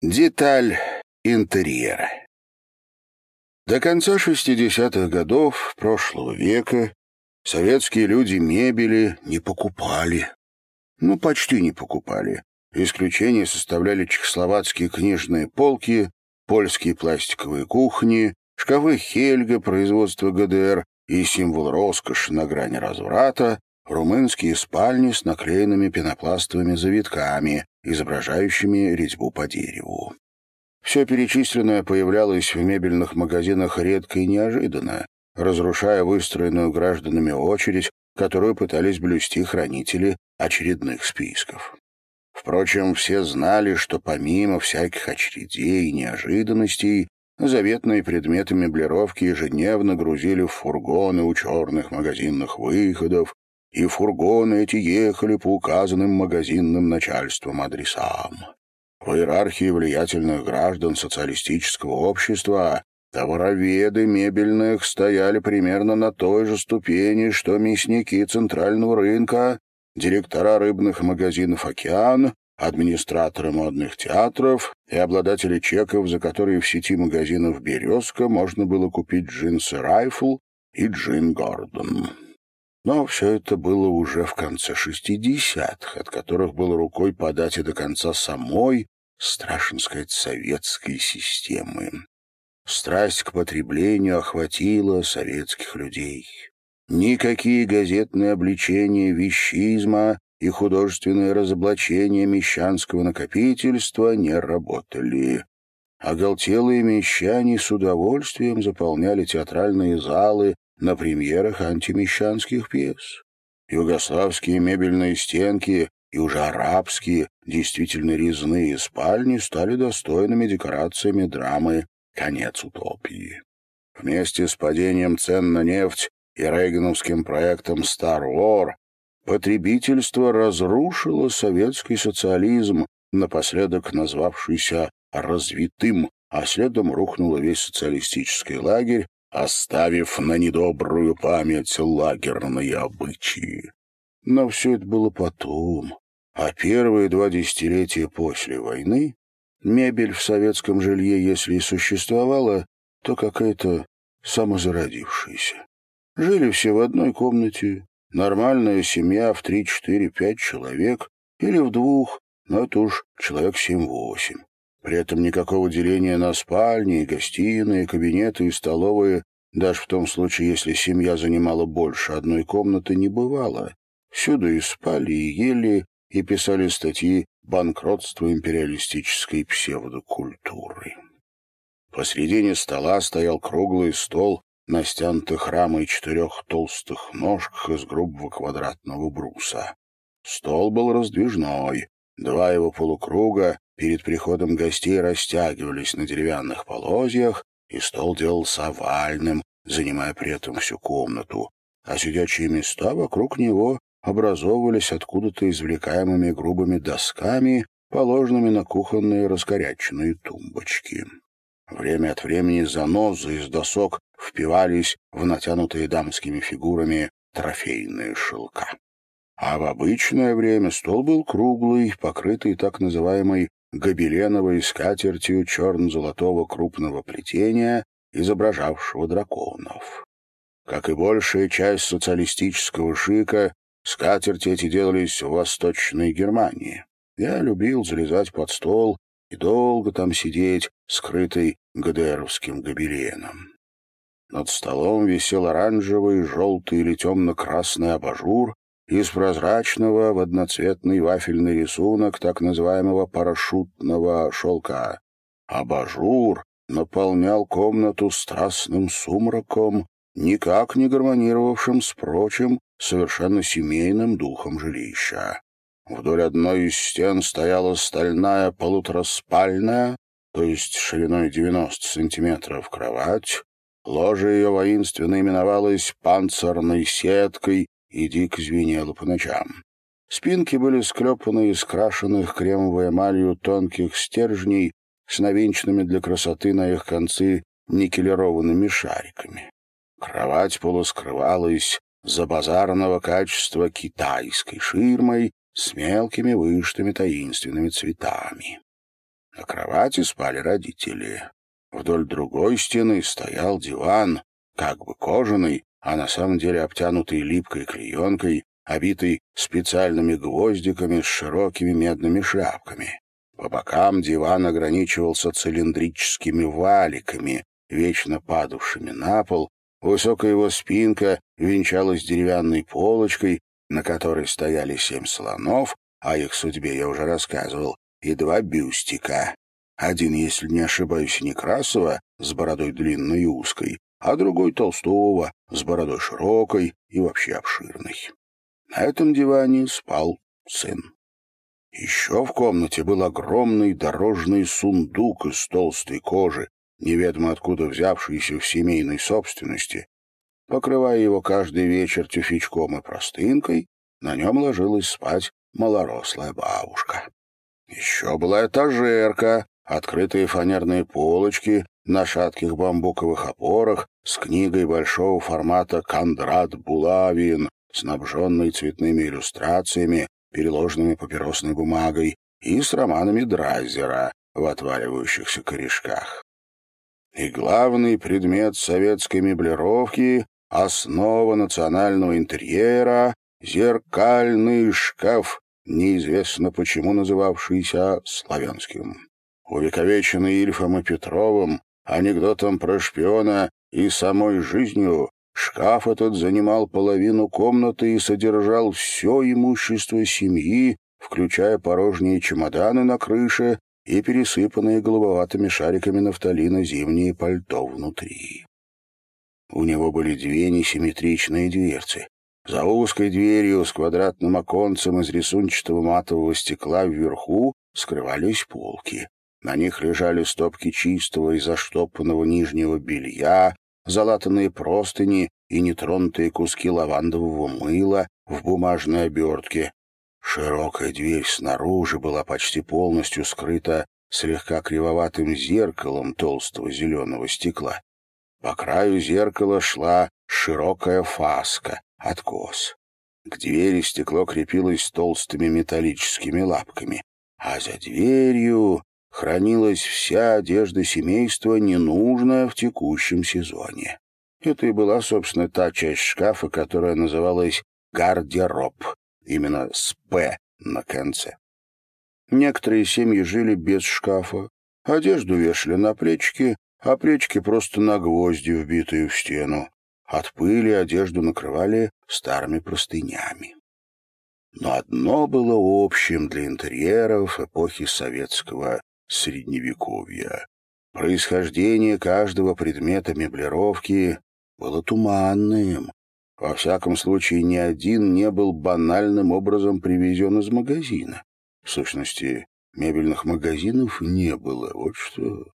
Деталь интерьера. До конца 60-х годов прошлого века советские люди мебели не покупали. Ну, почти не покупали. Исключение составляли чехословацкие книжные полки, польские пластиковые кухни, шкафы Хельга производства ГДР и символ роскоши на грани разврата, румынские спальни с наклеенными пенопластовыми завитками, изображающими резьбу по дереву. Все перечисленное появлялось в мебельных магазинах редко и неожиданно, разрушая выстроенную гражданами очередь, которую пытались блюсти хранители очередных списков. Впрочем, все знали, что помимо всяких очередей и неожиданностей, заветные предметы меблировки ежедневно грузили в фургоны у черных магазинных выходов, и фургоны эти ехали по указанным магазинным начальством адресам. В иерархии влиятельных граждан социалистического общества товароведы мебельных стояли примерно на той же ступени, что мясники центрального рынка, директора рыбных магазинов «Океан», администраторы модных театров и обладатели чеков, за которые в сети магазинов «Березка» можно было купить джинсы «Райфл» и джин «Гордон». Но все это было уже в конце шестидесятых, от которых было рукой подать и до конца самой, страшно сказать, советской системы. Страсть к потреблению охватила советских людей. Никакие газетные обличения вещизма и художественное разоблачение мещанского накопительства не работали. Оголтелые мещане с удовольствием заполняли театральные залы на премьерах антимещанских пьес. Югославские мебельные стенки и уже арабские, действительно резные спальни стали достойными декорациями драмы «Конец утопии». Вместе с падением цен на нефть и рейгановским проектом «Star War» потребительство разрушило советский социализм, напоследок назвавшийся «развитым», а следом рухнул весь социалистический лагерь, оставив на недобрую память лагерные обычаи. Но все это было потом, а первые два десятилетия после войны мебель в советском жилье, если и существовала, то какая-то самозародившаяся. Жили все в одной комнате, нормальная семья в три, четыре, пять человек, или в двух, но это уж человек семь-восемь. При этом никакого деления на спальни, гостиные, кабинеты и столовые, даже в том случае, если семья занимала больше одной комнаты, не бывало. Всюду и спали, и ели, и писали статьи «Банкротство империалистической псевдокультуры». Посредине стола стоял круглый стол на стянутых рамой четырех толстых ножках из грубого квадратного бруса. Стол был раздвижной, два его полукруга перед приходом гостей растягивались на деревянных полозьях, и стол делался овальным, занимая при этом всю комнату, а сидячие места вокруг него образовывались откуда-то извлекаемыми грубыми досками, положенными на кухонные раскоряченные тумбочки. Время от времени занозы из досок впивались в натянутые дамскими фигурами трофейные шелка. А в обычное время стол был круглый, покрытый так называемой гобеленовой скатертью черно-золотого крупного плетения, изображавшего драконов. Как и большая часть социалистического шика, скатерти эти делались в Восточной Германии. Я любил залезать под стол и долго там сидеть, скрытый ГДРовским гобеленом. Над столом висел оранжевый, желтый или темно-красный абажур, из прозрачного в одноцветный вафельный рисунок так называемого парашютного шелка. Абажур наполнял комнату страстным сумраком, никак не гармонировавшим с прочим, совершенно семейным духом жилища. Вдоль одной из стен стояла стальная полутораспальная, то есть шириной 90 сантиметров, кровать. Ложе ее воинственно именовалось «панцирной сеткой» и дико звенело по ночам. Спинки были склепаны из крашенных кремовой эмалью тонких стержней с навинченными для красоты на их концы никелированными шариками. Кровать полускрывалась за базарного качества китайской ширмой с мелкими вышитыми таинственными цветами. На кровати спали родители. Вдоль другой стены стоял диван, как бы кожаный, а на самом деле обтянутый липкой клеенкой, обитый специальными гвоздиками с широкими медными шляпками. По бокам диван ограничивался цилиндрическими валиками, вечно падавшими на пол. Высокая его спинка венчалась деревянной полочкой, на которой стояли семь слонов, о их судьбе я уже рассказывал, и два бюстика. Один, если не ошибаюсь, Некрасова, с бородой длинной и узкой, а другой Толстого, с бородой широкой и вообще обширной. На этом диване спал сын. Еще в комнате был огромный дорожный сундук из толстой кожи, неведомо откуда взявшийся в семейной собственности. Покрывая его каждый вечер тюфячком и простынкой, на нем ложилась спать малорослая бабушка. Еще была этажерка, открытые фанерные полочки на шатких бамбуковых опорах с книгой большого формата «Кондрат Булавин», снабженной цветными иллюстрациями, переложенными папиросной бумагой, и с романами Драйзера в отваливающихся корешках. И главный предмет советской меблировки — основа национального интерьера — зеркальный шкаф, неизвестно почему называвшийся славянским. Увековеченный Ильфом и Петровым, анекдотом про шпиона и самой жизнью, Шкаф этот занимал половину комнаты и содержал все имущество семьи, включая порожние чемоданы на крыше и пересыпанные голубоватыми шариками нафталина зимние пальто внутри. У него были две несимметричные дверцы. За узкой дверью с квадратным оконцем из рисунчатого матового стекла вверху скрывались полки. На них лежали стопки чистого и заштопанного нижнего белья, залатанные простыни и нетронутые куски лавандового мыла в бумажной обертке. Широкая дверь снаружи была почти полностью скрыта слегка кривоватым зеркалом толстого зеленого стекла. По краю зеркала шла широкая фаска, откос. К двери стекло крепилось толстыми металлическими лапками, а за дверью хранилась вся одежда семейства, ненужная в текущем сезоне. Это и была, собственно, та часть шкафа, которая называлась гардероб, именно с «П» на конце. Некоторые семьи жили без шкафа, одежду вешали на плечики, а плечики просто на гвозди, вбитые в стену. От пыли одежду накрывали старыми простынями. Но одно было общим для интерьеров эпохи советского Средневековья. Происхождение каждого предмета меблировки было туманным. Во всяком случае, ни один не был банальным образом привезен из магазина. В сущности, мебельных магазинов не было, вот что.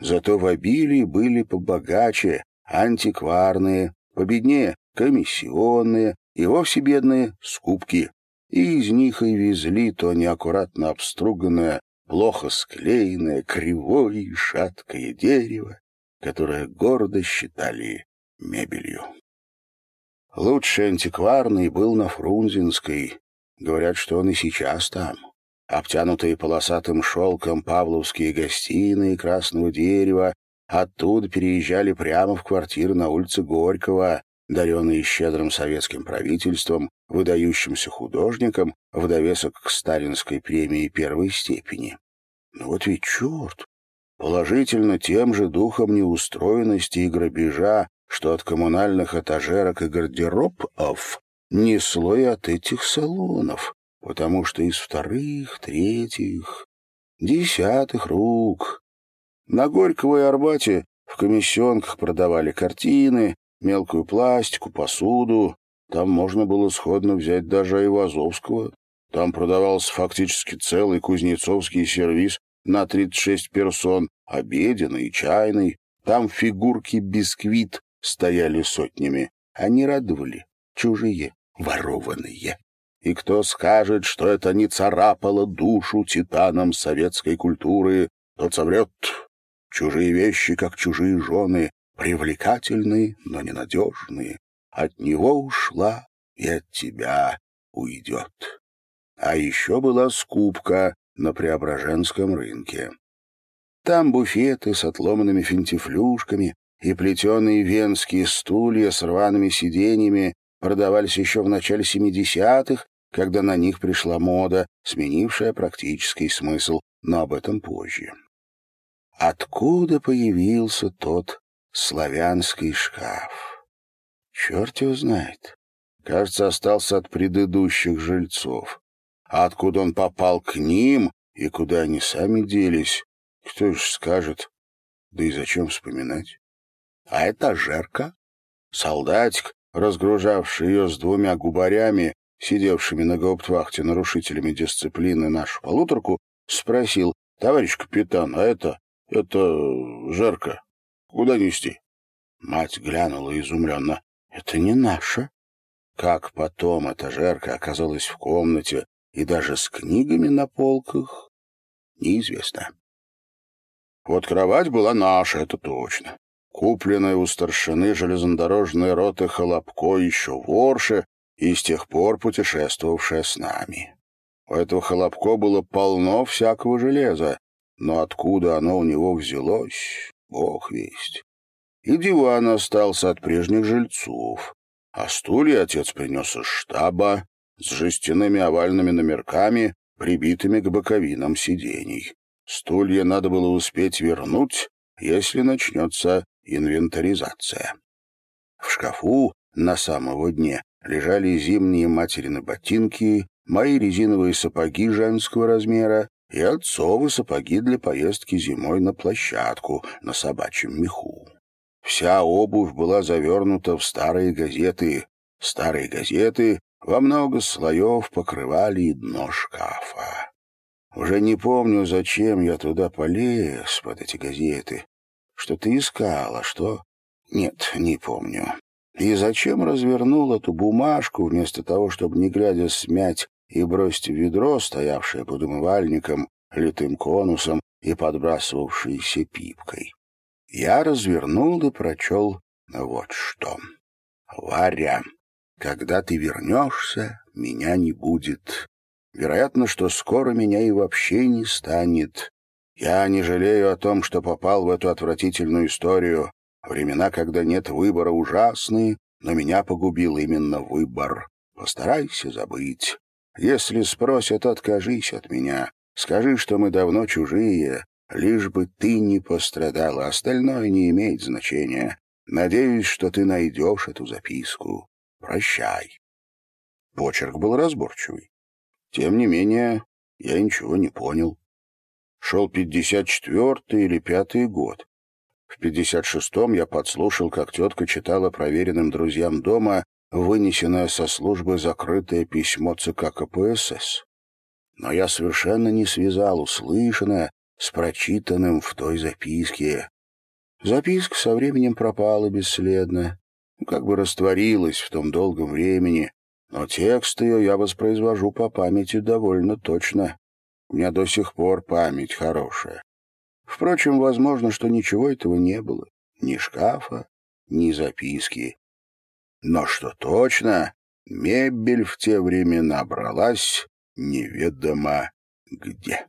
Зато в обилии были побогаче, антикварные, победнее комиссионные и вовсе бедные скупки. И из них и везли то неаккуратно обструганное, плохо склеенное, кривое и шаткое дерево, которое гордо считали мебелью. Лучший антикварный был на Фрунзенской. Говорят, что он и сейчас там. Обтянутые полосатым шелком павловские гостиные красного дерева оттуда переезжали прямо в квартиры на улице Горького, даренные щедрым советским правительством, выдающимся художником, в довесок к сталинской премии первой степени. Но вот ведь черт! Положительно тем же духом неустроенности и грабежа, что от коммунальных этажерок и гардеробов, несло и от этих салонов, потому что из вторых, третьих, десятых рук. На Горького и Арбате в комиссионках продавали картины, мелкую пластику, посуду. Там можно было сходно взять даже Айвазовского. Там продавался фактически целый кузнецовский сервиз на 36 персон, обеденный чайный. Там фигурки бисквит стояли сотнями. Они радовали, чужие, ворованные. И кто скажет, что это не царапало душу титанам советской культуры, тот соврет. Чужие вещи, как чужие жены, привлекательные, но ненадежные. От него ушла и от тебя уйдет. А еще была скупка на Преображенском рынке. Там буфеты с отломанными финтифлюшками и плетеные венские стулья с рваными сиденьями продавались еще в начале 70-х, когда на них пришла мода, сменившая практический смысл, но об этом позже. Откуда появился тот славянский шкаф? Черт его знает. Кажется, остался от предыдущих жильцов. А откуда он попал к ним и куда они сами делись, кто ж скажет, да и зачем вспоминать? А это жерка. Солдатик, разгружавший ее с двумя губарями, сидевшими на гауптвахте нарушителями дисциплины нашу полуторку, спросил, «Товарищ капитан, а это, это жерка, куда нести?» Мать глянула изумленно, «Это не наша». Как потом эта жерка оказалась в комнате и даже с книгами на полках, неизвестно. Вот кровать была наша, это точно. Купленная у старшины железнодорожной роты Холопко еще в Орше и с тех пор путешествовавшая с нами. У этого Холопко было полно всякого железа, но откуда оно у него взялось, бог весть. И диван остался от прежних жильцов, а стулья отец принес из штаба с жестяными овальными номерками, прибитыми к боковинам сидений. Стулья надо было успеть вернуть, если начнется инвентаризация. В шкафу на самом дне лежали зимние материны ботинки, мои резиновые сапоги женского размера и отцовы сапоги для поездки зимой на площадку на собачьем меху. Вся обувь была завернута в старые газеты. Старые газеты во много слоев покрывали дно шкафа. Уже не помню, зачем я туда полез под эти газеты. Что ты искала, что? Нет, не помню. И зачем развернул эту бумажку, вместо того, чтобы, не глядя, смять и бросить в ведро, стоявшее под умывальником, литым конусом и подбрасывавшейся пипкой? Я развернул и прочел вот что. «Варя, когда ты вернешься, меня не будет. Вероятно, что скоро меня и вообще не станет. Я не жалею о том, что попал в эту отвратительную историю. Времена, когда нет выбора, ужасные, но меня погубил именно выбор. Постарайся забыть. Если спросят, откажись от меня. Скажи, что мы давно чужие, лишь бы ты не пострадала, остальное не имеет значения. Надеюсь, что ты найдешь эту записку. Прощай. Почерк был разборчивый. Тем не менее, я ничего не понял. Шел пятьдесят четвертый или пятый год. В пятьдесят шестом я подслушал, как тетка читала проверенным друзьям дома вынесенное со службы закрытое письмо ЦК КПСС. Но я совершенно не связал услышанное с прочитанным в той записке. Записка со временем пропала бесследно, как бы растворилась в том долгом времени, но текст ее я воспроизвожу по памяти довольно точно. У меня до сих пор память хорошая. Впрочем, возможно, что ничего этого не было. Ни шкафа, ни записки. Но что точно, мебель в те времена бралась неведомо где.